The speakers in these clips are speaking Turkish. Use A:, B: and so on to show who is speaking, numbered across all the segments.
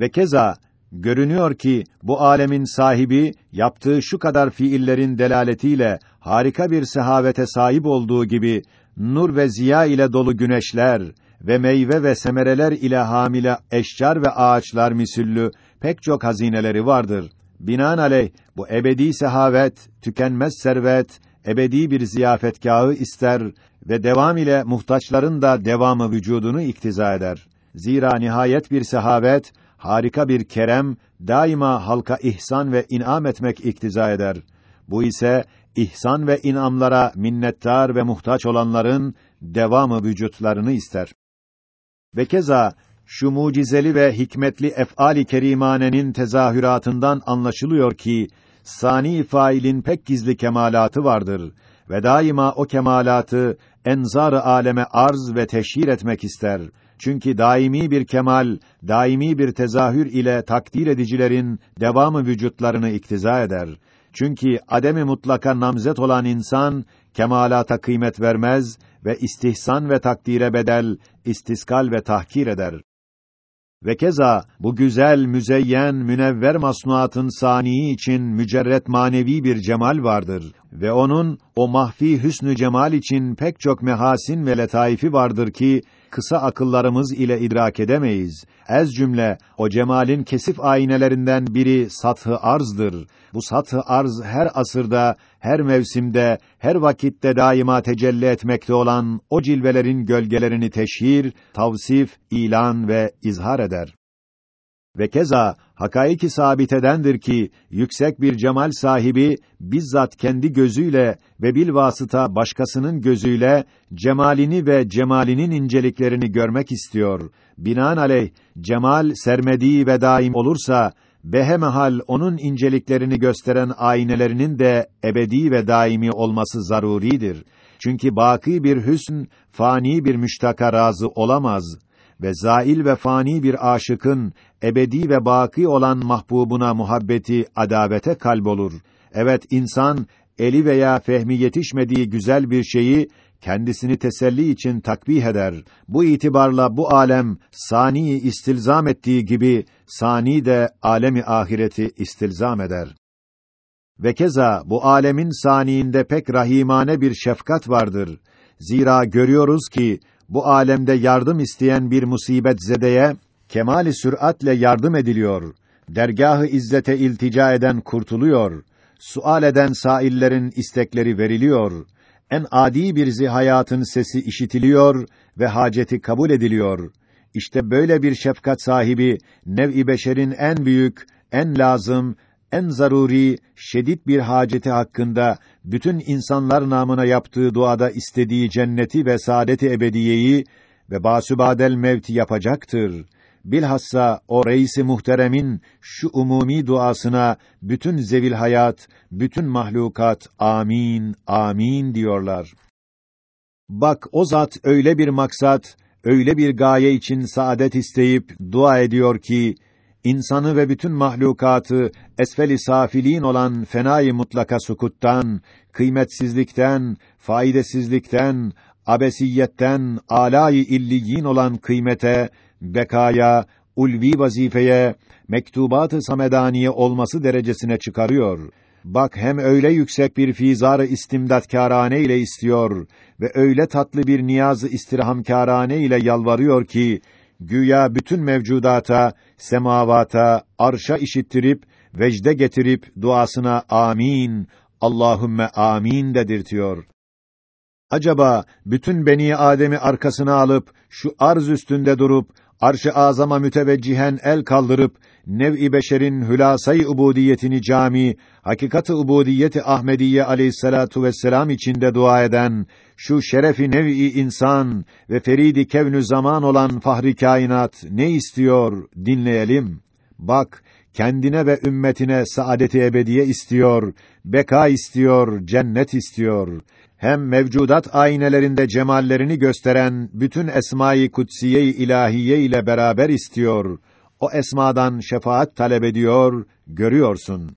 A: Ve keza görünüyor ki bu alemin sahibi yaptığı şu kadar fiillerin delaletiyle harika bir sehavete sahip olduğu gibi nur ve ziya ile dolu güneşler ve meyve ve semereler ile hamile eşcar ve ağaçlar misüllü pek çok hazineleri vardır. Binaenaleyh bu ebedi sehavet, tükenmez servet, ebedi bir ziyafetkâhı ister ve devam ile muhtaçların da devamı vücudunu iktiza eder. Zira nihayet bir sehavet, harika bir kerem, daima halka ihsan ve inam etmek iktiza eder. Bu ise ihsan ve inamlara minnettar ve muhtaç olanların devamı vücutlarını ister. Ve keza şu mucizeli ve hikmetli ef'ali kerimanenin tezahüratından anlaşılıyor ki sani failin pek gizli kemalatı vardır ve daima o kemalatı enzar-ı aleme arz ve teşhir etmek ister. Çünkü daimi bir kemal, daimi bir tezahür ile takdir edicilerin devamı vücutlarını iktiza eder. Çünkü ademi mutlaka namzet olan insan kemalata kıymet vermez ve istihsan ve takdire bedel, istiskal ve tahkir eder. Ve keza bu güzel, müzeyyen, münevver masnuatın saniyi için mücerret manevi bir cemal vardır ve onun o mahfi hüsnü cemal için pek çok mehasin ve letaifi vardır ki kısa akıllarımız ile idrak edemeyiz. Ez cümle o cemalin kesif aynelerinden biri sathı arzdır. Bu sathı arz her asırda, her mevsimde, her vakitte daima tecelli etmekte olan o cilvelerin gölgelerini teşhir, tavsif, ilan ve izhar eder. Ve keza hakaiki sabitedendir ki yüksek bir cemal sahibi bizzat kendi gözüyle ve bil vasıta başkasının gözüyle cemalini ve cemalinin inceliklerini görmek istiyor. Binaenaleyh cemal sermedi ve daim olursa behemehal onun inceliklerini gösteren aynelerinin de ebedi ve daimi olması zaruridir. Çünkü baki bir hüsn fani bir müştaka razı olamaz ve zail ve fani bir aşıkın ebedi ve baki olan mahbubuna muhabbeti adavete kalbolur. Evet insan eli veya fehmi yetişmediği güzel bir şeyi kendisini teselli için takbih eder. Bu itibarla bu alem sani istilzam ettiği gibi sani de alemi ahireti istilzam eder. Ve keza bu alemin saniinde pek rahimane bir şefkat vardır. Zira görüyoruz ki bu alemde yardım isteyen bir musibet zedeye kemali süratle yardım ediliyor. Dergahı izzete iltica eden kurtuluyor. Sual eden saillerin istekleri veriliyor. En adi bir zihayatın sesi işitiliyor ve haceti kabul ediliyor. İşte böyle bir şefkat sahibi nev-i beşerin en büyük, en lazım, en zaruri, şedid bir haceti hakkında bütün insanlar namına yaptığı duada istediği cenneti ve saadeti ebediyeyi ve basübadel mevti yapacaktır. Bilhassa o reisi muhteremin şu umumi duasına bütün zevil hayat, bütün mahlukat amin, amin diyorlar. Bak o zat öyle bir maksat, öyle bir gaye için saadet isteyip dua ediyor ki insanı ve bütün mahlukatı esfeli safiliğin olan fenayı mutlaka sukuttan, kıymetsizlikten, faydasızlıktan, abesiyetten, alâ-i illiyin olan kıymete, bekaya, ulvi vazifeye, mektubat-ı samedaniye olması derecesine çıkarıyor. Bak hem öyle yüksek bir fizar-ı istimdatkârane ile istiyor ve öyle tatlı bir niyaz-ı istirhamkârane ile yalvarıyor ki güya bütün mevcudata, semavata, arşa işittirip vecde getirip duasına amin, Allahümme amin dedirtiyor. Acaba bütün beni Adem'i arkasına alıp şu arz üstünde durup arş-ı azama müteveccihen el kaldırıp nev-i beşerin hülasay ubudiyetini cami, hakikat-ı ubudiyeti Ahmediye aleyhissalatu vesselam içinde dua eden şu şerefi nev-i insan ve feridi kevnü zaman olan fahri kainat ne istiyor dinleyelim. Bak kendine ve ümmetine saadeti ebediye istiyor, beka istiyor, cennet istiyor. Hem mevcudat aynelerinde cemallerini gösteren bütün esma-i kutsiye-i ilahiye ile beraber istiyor. O esmadan şefaat talep ediyor, görüyorsun.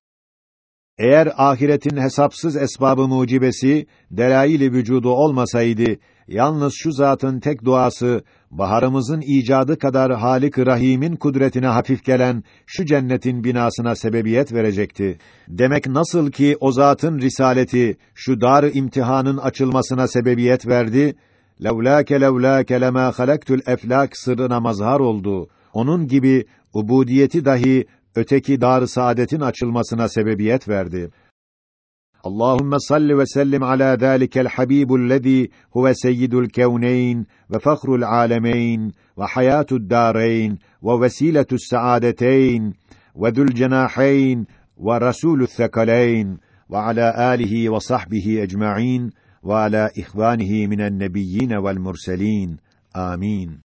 A: Eğer ahiretin hesapsız esbabı mucibesi delail-i vücudu olmasaydı, yalnız şu zatın tek duası baharımızın icadı kadar Halik Rahim'in kudretine hafif gelen şu cennetin binasına sebebiyet verecekti. Demek nasıl ki o zatın risaleti şu dar imtihanın açılmasına sebebiyet verdi, levlâke levlâke lemâ halaktul eflak sırrına mazhar oldu. Onun gibi ubudiyeti dahi öteki dar saadetin açılmasına sebebiyet verdi. اللهم صل وسلم على ذلك الحبيب الذي هو سيد الكونين وفخر العالمين وحياة الدارين ووسيلة السعادتين وذو الجناحين ورسول الثقلين وعلى آله وصحبه أجمعين وعلى إخوانه من النبيين والمرسلين آمين Ve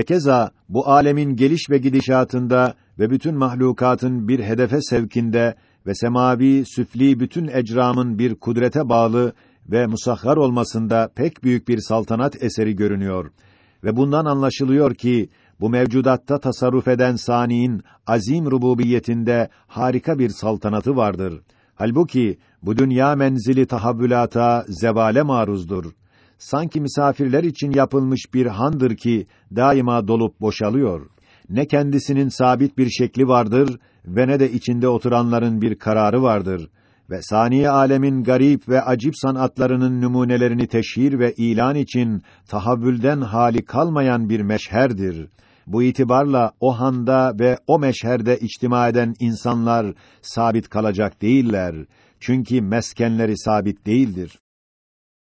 A: Keza bu alemin geliş ve gidişatında ve bütün mahlukatın bir hedefe sevkinde ve semavi, süfli bütün ecramın bir kudrete bağlı ve musahhar olmasında pek büyük bir saltanat eseri görünüyor. Ve bundan anlaşılıyor ki, bu mevcudatta tasarruf eden saniin azim rububiyetinde harika bir saltanatı vardır. Halbuki bu dünya menzili tahavvülata, zevale maruzdur. Sanki misafirler için yapılmış bir handır ki daima dolup boşalıyor. Ne kendisinin sabit bir şekli vardır ve ne de içinde oturanların bir kararı vardır ve saniye alemin garip ve acip sanatlarının numunelerini teşhir ve ilan için tahavvülden hali kalmayan bir meşherdir. Bu itibarla o handa ve o meşherde içtima eden insanlar sabit kalacak değiller. Çünkü meskenleri sabit değildir.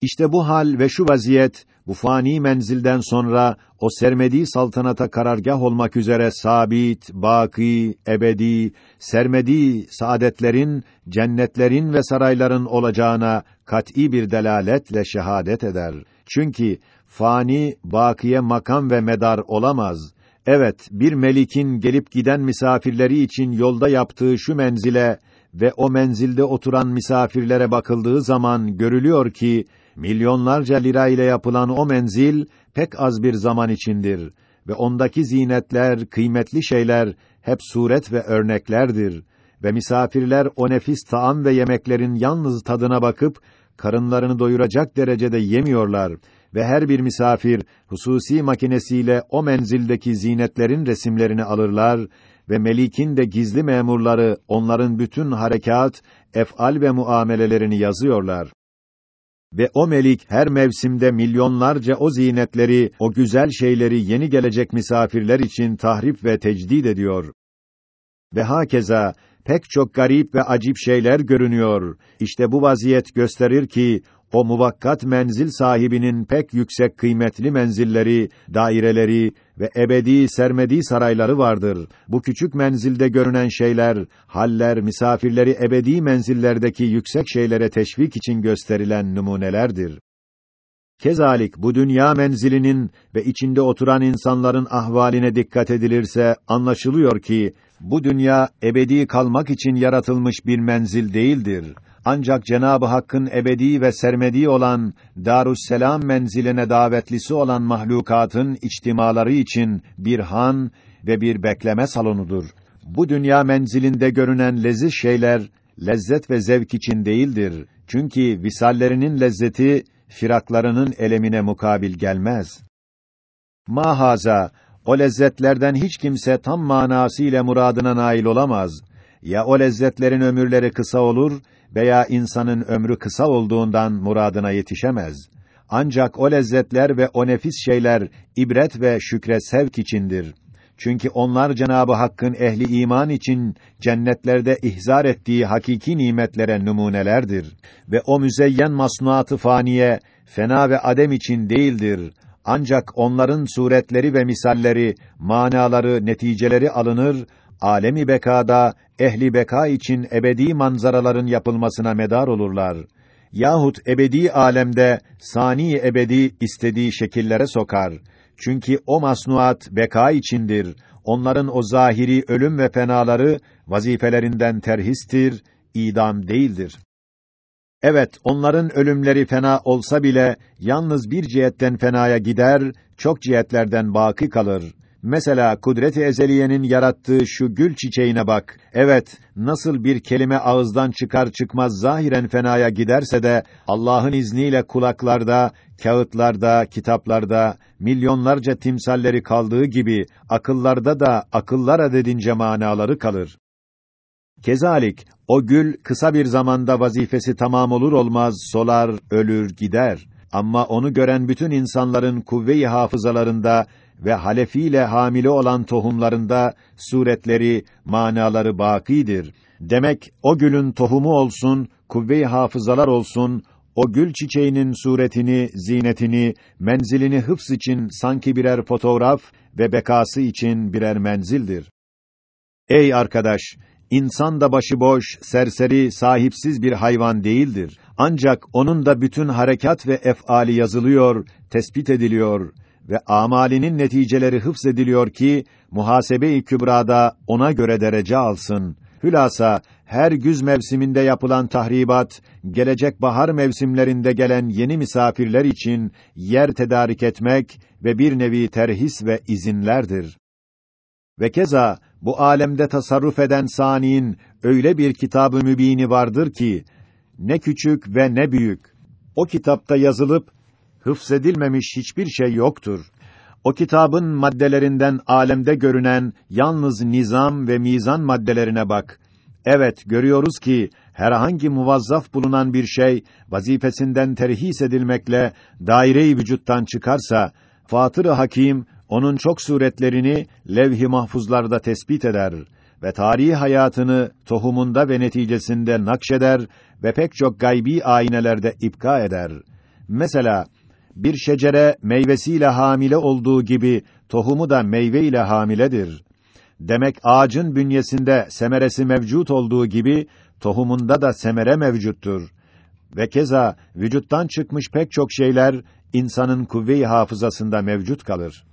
A: İşte bu hal ve şu vaziyet bu fani menzilden sonra o sermedi saltanata karargah olmak üzere sabit, baki, ebedi, sermedi saadetlerin, cennetlerin ve sarayların olacağına kat'î bir delaletle şehadet eder. Çünkü fani, bakiye makam ve medar olamaz. Evet, bir melikin gelip giden misafirleri için yolda yaptığı şu menzile ve o menzilde oturan misafirlere bakıldığı zaman görülüyor ki milyonlarca lira ile yapılan o menzil pek az bir zaman içindir ve ondaki zinetler, kıymetli şeyler hep suret ve örneklerdir ve misafirler o nefis taam ve yemeklerin yalnız tadına bakıp karınlarını doyuracak derecede yemiyorlar ve her bir misafir hususi makinesiyle o menzildeki zinetlerin resimlerini alırlar ve melikin de gizli memurları onların bütün harekat, ef'al ve muamelelerini yazıyorlar. Ve o melik her mevsimde milyonlarca o zinetleri, o güzel şeyleri yeni gelecek misafirler için tahrip ve tecdid ediyor. Ve hakeza pek çok garip ve acip şeyler görünüyor. İşte bu vaziyet gösterir ki o muvakkat menzil sahibinin pek yüksek kıymetli menzilleri, daireleri ve ebedi sermedi sarayları vardır. Bu küçük menzilde görünen şeyler, haller, misafirleri ebedi menzillerdeki yüksek şeylere teşvik için gösterilen numunelerdir. Kezalik bu dünya menzilinin ve içinde oturan insanların ahvaline dikkat edilirse anlaşılıyor ki bu dünya ebedi kalmak için yaratılmış bir menzil değildir ancak Cenabı Hakk'ın ebedi ve sermedi olan Darüsselam menziline davetlisi olan mahlukatın içtimaları için bir han ve bir bekleme salonudur. Bu dünya menzilinde görünen leziz şeyler lezzet ve zevk için değildir. Çünkü visallerinin lezzeti firaklarının elemine mukabil gelmez. Mahaza o lezzetlerden hiç kimse tam manasıyla muradına nail olamaz. Ya o lezzetlerin ömürleri kısa olur veya insanın ömrü kısa olduğundan muradına yetişemez. Ancak o lezzetler ve o nefis şeyler ibret ve şükre sevk içindir. Çünkü onlar Cenabı Hakk'ın ehli iman için cennetlerde ihzar ettiği hakiki nimetlere numunelerdir ve o müzeyyen masnuatı faniye fena ve adem için değildir. Ancak onların suretleri ve misalleri, manaları, neticeleri alınır alemi bekada ehli beka için ebedi manzaraların yapılmasına medar olurlar. Yahut ebedi alemde sani ebedi istediği şekillere sokar. Çünkü o masnuat beka içindir. Onların o zahiri ölüm ve fenaları vazifelerinden terhistir, idam değildir. Evet, onların ölümleri fena olsa bile yalnız bir cihetten fenaya gider, çok cihetlerden baki kalır. Mesela kudret-i ezeliyenin yarattığı şu gül çiçeğine bak. Evet, nasıl bir kelime ağızdan çıkar çıkmaz zahiren fenaya giderse de Allah'ın izniyle kulaklarda, kağıtlarda, kitaplarda milyonlarca timsalleri kaldığı gibi akıllarda da akıllar adedince manaları kalır. Kezalik o gül kısa bir zamanda vazifesi tamam olur olmaz solar, ölür, gider. Ama onu gören bütün insanların kuvve-i hafızalarında ve halefiyle hamile olan tohumlarında suretleri, manaları bakidir. Demek o gülün tohumu olsun, kuvve-i hafızalar olsun, o gül çiçeğinin suretini, zinetini, menzilini hıfz için sanki birer fotoğraf ve bekası için birer menzildir. Ey arkadaş, insan da başıboş, serseri, sahipsiz bir hayvan değildir. Ancak onun da bütün harekat ve ef'ali yazılıyor, tespit ediliyor ve amalinin neticeleri hıfzediliyor ki muhasebe-i kübrada ona göre derece alsın. Hülasa her güz mevsiminde yapılan tahribat, gelecek bahar mevsimlerinde gelen yeni misafirler için yer tedarik etmek ve bir nevi terhis ve izinlerdir. Ve keza bu alemde tasarruf eden saniin öyle bir kitabı mübini vardır ki ne küçük ve ne büyük. O kitapta yazılıp hıfzedilmemiş hiçbir şey yoktur. O kitabın maddelerinden alemde görünen yalnız nizam ve mizan maddelerine bak. Evet, görüyoruz ki herhangi muvazzaf bulunan bir şey vazifesinden terhis edilmekle daire-i vücuttan çıkarsa Fatır-ı Hakim onun çok suretlerini levh-i mahfuzlarda tespit eder ve tarihi hayatını tohumunda ve neticesinde nakşeder ve pek çok gaybi aynelerde ipka eder. Mesela bir şecere meyvesiyle hamile olduğu gibi tohumu da meyve ile hamiledir. Demek ağacın bünyesinde semeresi mevcut olduğu gibi tohumunda da semere mevcuttur. Ve keza vücuttan çıkmış pek çok şeyler insanın kuvve-i hafızasında mevcut kalır.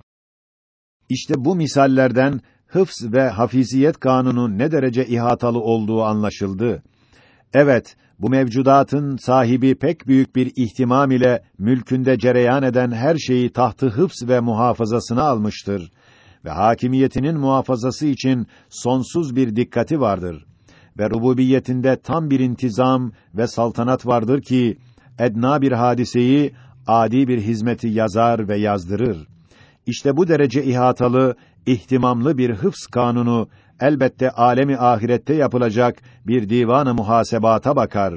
A: İşte bu misallerden hıfz ve hafiziyet kanunu ne derece ihatalı olduğu anlaşıldı. Evet, bu mevcudatın sahibi pek büyük bir ihtimam ile mülkünde cereyan eden her şeyi tahtı hıfz ve muhafazasına almıştır ve hakimiyetinin muhafazası için sonsuz bir dikkati vardır ve rububiyetinde tam bir intizam ve saltanat vardır ki edna bir hadiseyi adi bir hizmeti yazar ve yazdırır. İşte bu derece ihatalı, ihtimamlı bir hıfz kanunu elbette alemi ahirette yapılacak bir divanı muhasebata bakar.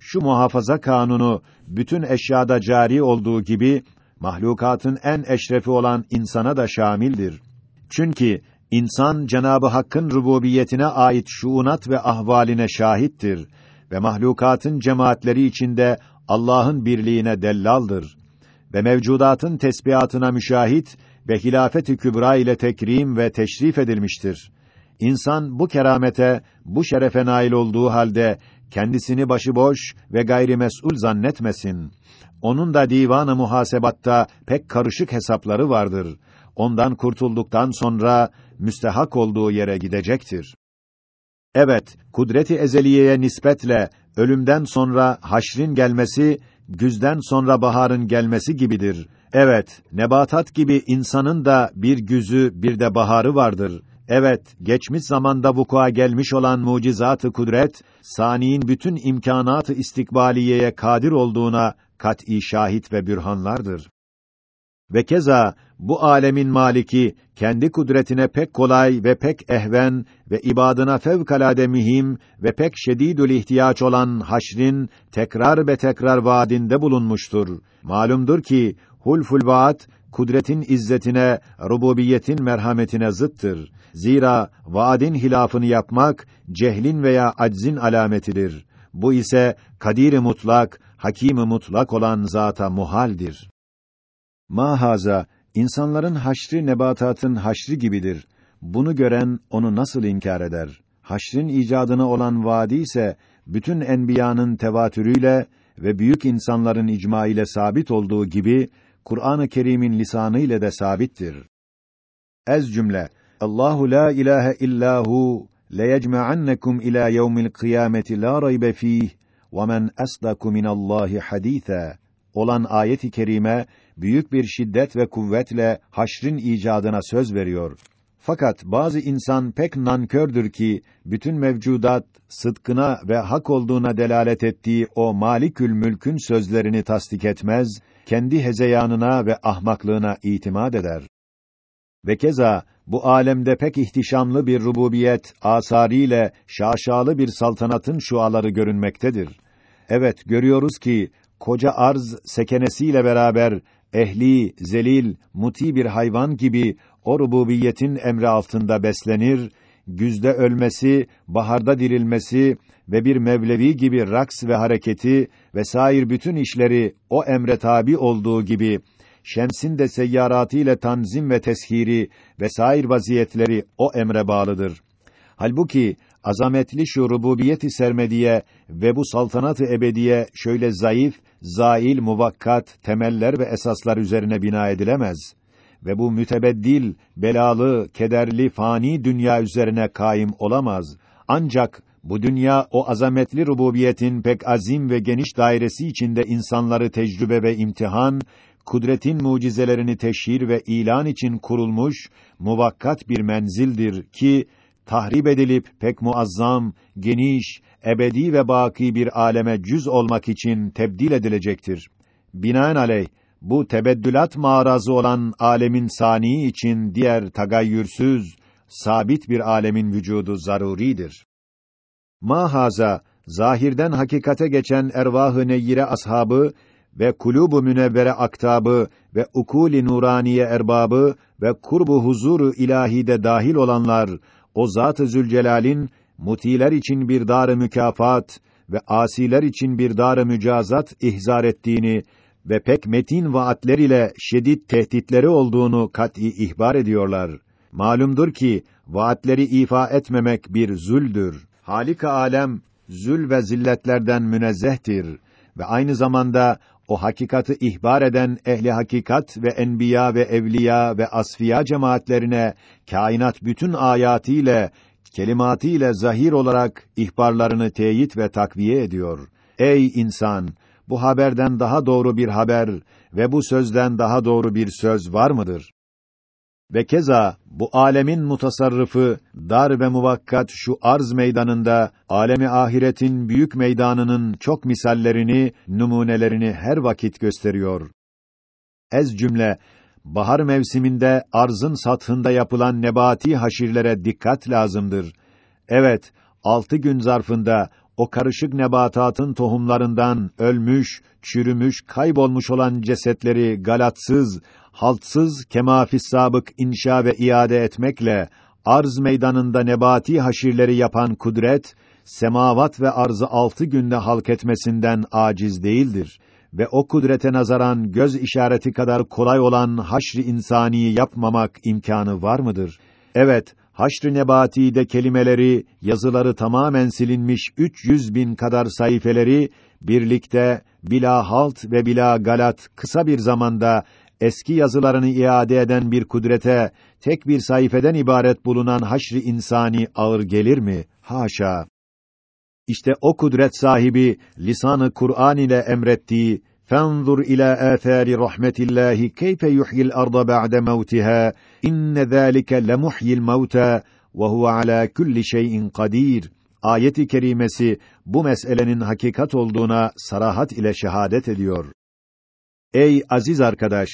A: Şu muhafaza kanunu bütün eşyada cari olduğu gibi mahlukatın en eşrefi olan insana da şamildir. Çünkü insan Cenabı Hakk'ın rububiyetine ait şuunat ve ahvaline şahittir ve mahlukatın cemaatleri içinde Allah'ın birliğine dellaldır ve mevcudatın tesbihatına müşahit ve hilafet-i kübra ile tekrim ve teşrif edilmiştir. İnsan bu keramete, bu şerefe nail olduğu halde kendisini başıboş ve gayrimesul zannetmesin. Onun da divan-ı muhasebatta pek karışık hesapları vardır. Ondan kurtulduktan sonra müstehak olduğu yere gidecektir. Evet, kudreti ezeliyeye nispetle ölümden sonra haşrin gelmesi, güzden sonra baharın gelmesi gibidir. Evet, nebatat gibi insanın da bir güzü, bir de baharı vardır. Evet, geçmiş zamanda vukua gelmiş olan mucizatı kudret, saniin bütün imkanatı istikbaliyeye kadir olduğuna kat'î şahit ve bürhanlardır. Ve keza bu alemin maliki kendi kudretine pek kolay ve pek ehven ve ibadına fevkalade mühim ve pek şedidül ihtiyaç olan haşrin tekrar ve tekrar vaadinde bulunmuştur. Malumdur ki hulful vaat kudretin izzetine, rububiyetin merhametine zıttır. Zira vaadin hilafını yapmak cehlin veya aczin alametidir. Bu ise kadir mutlak, hakim mutlak olan zata muhaldir. Mahaza insanların haşri nebatatın haşri gibidir. Bunu gören onu nasıl inkar eder? Haşrin icadına olan vaadi ise bütün enbiyanın tevatürüyle ve büyük insanların icma ile sabit olduğu gibi Kur'an-ı Kerim'in lisanı ile de sabittir. Ez cümle Allahu la ilahe illahu leyecma'annekum ila yevmil kıyameti la raybe fih ve men asdaku minallahi hadîthâ olan ayet-i kerime büyük bir şiddet ve kuvvetle haşrin icadına söz veriyor. Fakat bazı insan pek nankördür ki bütün mevcudat sıdkına ve hak olduğuna delalet ettiği o Malikül Mülk'ün sözlerini tasdik etmez, kendi hezeyanına ve ahmaklığına itimat eder. Ve keza bu alemde pek ihtişamlı bir rububiyet asariyle şaşalı bir saltanatın şuaları görünmektedir. Evet görüyoruz ki koca arz sekenesiyle beraber ehli, zelil, muti bir hayvan gibi o rububiyetin emri altında beslenir, güzde ölmesi, baharda dirilmesi ve bir mevlevi gibi raks ve hareketi ve sair bütün işleri o emre tabi olduğu gibi şemsin de seyyaratıyla tanzim ve teshiri ve sair vaziyetleri o emre bağlıdır. Halbuki azametli şu rububiyeti sermediye ve bu saltanatı ebediye şöyle zayıf, zail, muvakkat temeller ve esaslar üzerine bina edilemez ve bu mütebeddil, belalı, kederli, fani dünya üzerine kaim olamaz. Ancak bu dünya o azametli rububiyetin pek azim ve geniş dairesi içinde insanları tecrübe ve imtihan, kudretin mucizelerini teşhir ve ilan için kurulmuş muvakkat bir menzildir ki tahrip edilip pek muazzam, geniş, ebedi ve baki bir aleme cüz olmak için tebdil edilecektir. Binaenaleyh bu tebeddülat mağarazı olan alemin sani için diğer tagayyürsüz, sabit bir alemin vücudu zaruridir. Mahaza zahirden hakikate geçen ervah-ı ashabı ve kulubu münevvere aktabı ve ukuli nuraniye erbabı ve kurbu huzuru ilahide dahil olanlar o Zat-ı Zülcelal'in mutiler için bir dar mükafat ve asiler için bir dar mücazat ihzar ettiğini ve pek metin vaatler ile şiddet tehditleri olduğunu kat'î ihbar ediyorlar. Malumdur ki vaatleri ifa etmemek bir züldür. Halika alem zül ve zilletlerden münezzehtir ve aynı zamanda o hakikati ihbar eden ehli hakikat ve enbiya ve evliya ve asfiya cemaatlerine kainat bütün ayatiyle kelimatiyle zahir olarak ihbarlarını teyit ve takviye ediyor. Ey insan, bu haberden daha doğru bir haber ve bu sözden daha doğru bir söz var mıdır? Ve keza bu alemin mutasarrıfı dar ve muvakkat şu arz meydanında alemi ahiretin büyük meydanının çok misallerini, numunelerini her vakit gösteriyor. Ez cümle bahar mevsiminde arzın sathında yapılan nebati haşirlere dikkat lazımdır. Evet, altı gün zarfında o karışık nebatatın tohumlarından ölmüş, çürümüş, kaybolmuş olan cesetleri galatsız, haltsız kemafis sabık inşa ve iade etmekle arz meydanında nebati haşirleri yapan kudret semavat ve arzı altı günde halk etmesinden aciz değildir ve o kudrete nazaran göz işareti kadar kolay olan haşr-ı insani yapmamak imkanı var mıdır? Evet, Haşr-ı Nebati'de kelimeleri, yazıları tamamen silinmiş 300 bin kadar sayfeleri birlikte bila halt ve bila galat kısa bir zamanda eski yazılarını iade eden bir kudrete tek bir sayfeden ibaret bulunan haşr-ı insani ağır gelir mi? Haşa. İşte o kudret sahibi lisanı Kur'an ile emrettiği فانظر إلى آثار رحمة الله كيف يحيي الأرض بعد موتها إن ذلك لمحيي الموتى وهو على كل şeyin kadir. Ayeti kerimesi bu meselenin hakikat olduğuna sarahat ile şehadet ediyor. Ey aziz arkadaş,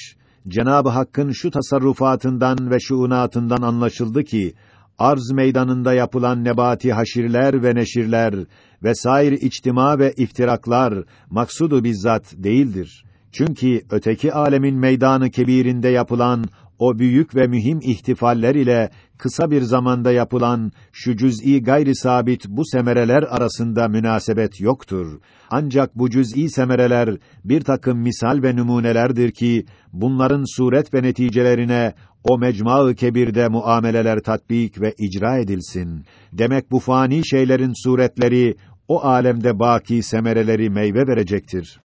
A: Cenab-ı Hakk'ın şu tasarrufatından ve şuunatından anlaşıldı ki arz meydanında yapılan nebati haşirler ve neşirler ve sair içtima ve iftiraklar maksudu bizzat değildir. Çünkü öteki alemin meydanı kebirinde yapılan o büyük ve mühim ihtifaller ile kısa bir zamanda yapılan şu cüz'i gayri sabit bu semereler arasında münasebet yoktur. Ancak bu cüz'i semereler bir takım misal ve numunelerdir ki bunların suret ve neticelerine o mecma-ı kebirde muameleler tatbik ve icra edilsin. Demek bu fani şeylerin suretleri o alemde baki semereleri meyve verecektir.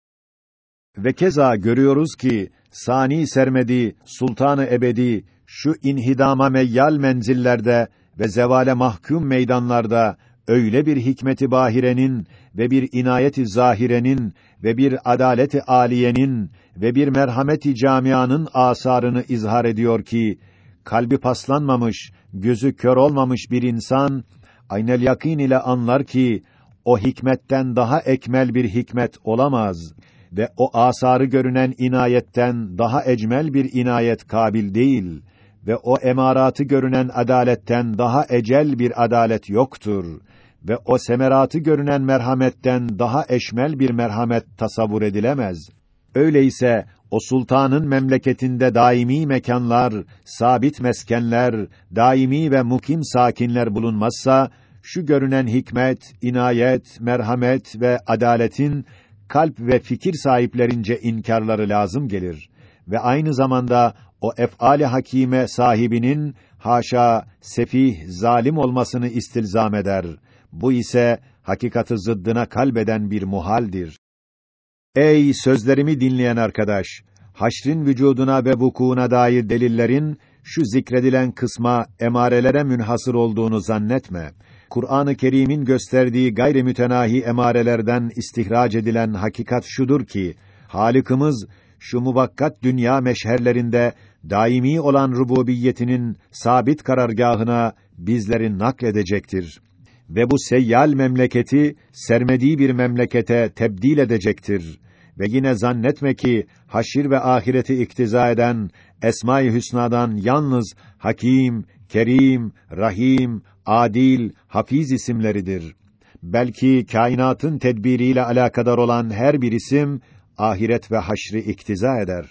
A: Ve keza görüyoruz ki sani sermedi sultanı ebedi şu inhidama meyyal menzillerde ve zevale mahkum meydanlarda öyle bir hikmeti bahirenin ve bir inayeti zahirenin ve bir adaleti aliyenin ve bir merhameti camianın asarını izhar ediyor ki kalbi paslanmamış, gözü kör olmamış bir insan aynel yakin ile anlar ki o hikmetten daha ekmel bir hikmet olamaz ve o asarı görünen inayetten daha ecmel bir inayet kabil değil ve o emaratı görünen adaletten daha ecel bir adalet yoktur ve o semeratı görünen merhametten daha eşmel bir merhamet tasavvur edilemez. Öyleyse o sultanın memleketinde daimi mekanlar, sabit meskenler, daimi ve mukim sakinler bulunmazsa şu görünen hikmet, inayet, merhamet ve adaletin kalp ve fikir sahiplerince inkarları lazım gelir ve aynı zamanda o ef'ali hakime sahibinin haşa sefih, zalim olmasını istilzam eder. Bu ise hakikatı zıddına kalbeden bir muhaldir. Ey sözlerimi dinleyen arkadaş, haşrin vücuduna ve vukuuna dair delillerin şu zikredilen kısma emarelere münhasır olduğunu zannetme. Kur'an-ı Kerim'in gösterdiği gayri mütenahi emarelerden istihrac edilen hakikat şudur ki Halikimiz şu muvakkat dünya meşherlerinde daimi olan rububiyetinin sabit karargahına bizleri nakledecektir ve bu seyyal memleketi sermediği bir memlekete tebdil edecektir ve yine zannetme ki haşir ve ahireti iktiza eden Esma-i Hüsna'dan yalnız Hakim, Kerim, Rahim, Adil, Hafiz isimleridir. Belki kainatın tedbiriyle alakadar olan her bir isim ahiret ve haşri iktiza eder.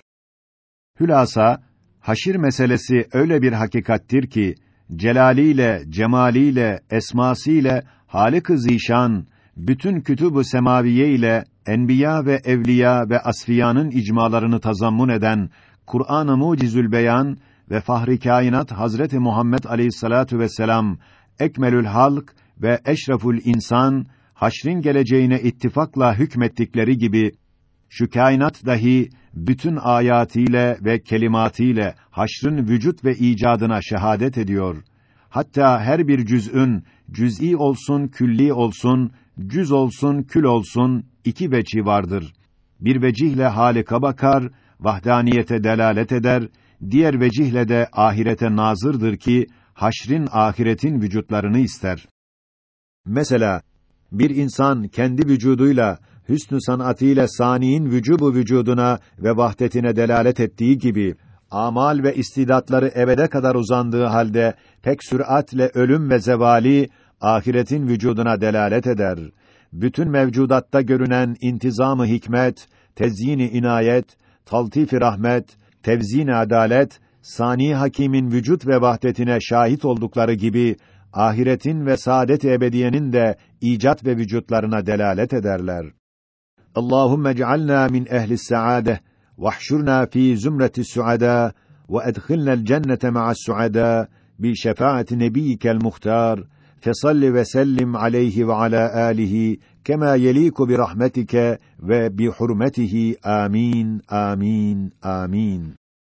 A: Hülasa haşir meselesi öyle bir hakikattir ki celaliyle, cemaliyle, esmasıyla Halik-ı Zişan bütün kütüb-ü semaviye ile enbiya ve evliya ve asfiyanın icmalarını tazammun eden Kur'an-ı Mucizül Beyan ve Fahri Kainat Hazreti Muhammed Aleyhissalatu vesselam ekmelül halk ve eşreful insan haşrin geleceğine ittifakla hükmettikleri gibi şu kainat dahi bütün ayatiyle ve kelimatiyle haşrın vücut ve icadına şehadet ediyor. Hatta her bir cüz'ün cüz'i olsun, külli olsun, cüz olsun, kül olsun iki veci vardır. Bir vecihle halika bakar, vahdaniyete delalet eder, diğer vecihle de ahirete nazırdır ki haşrin ahiretin vücutlarını ister. Mesela bir insan kendi vücuduyla hüsnü sanatıyla saniin vücubu vücuduna ve vahdetine delalet ettiği gibi amal ve istidatları ebede kadar uzandığı halde pek süratle ölüm ve zevali ahiretin vücuduna delalet eder. Bütün mevcudatta görünen intizamı hikmet, tezyini inayet, taltif rahmet, tevzin adalet, sani hakimin vücut ve vahdetine şahit oldukları gibi ahiretin ve saadet ebediyenin de icat ve vücutlarına delalet ederler. اللهم اجعلنا من أهل السعادة واحشرنا في زمرة السعداء وأدخلنا الجنة مع السعداء بشفاعة نبيك المختار فصل وسلم عليه وعلى آله كما يليق برحمتك وبحرمته. آمين آمين آمين.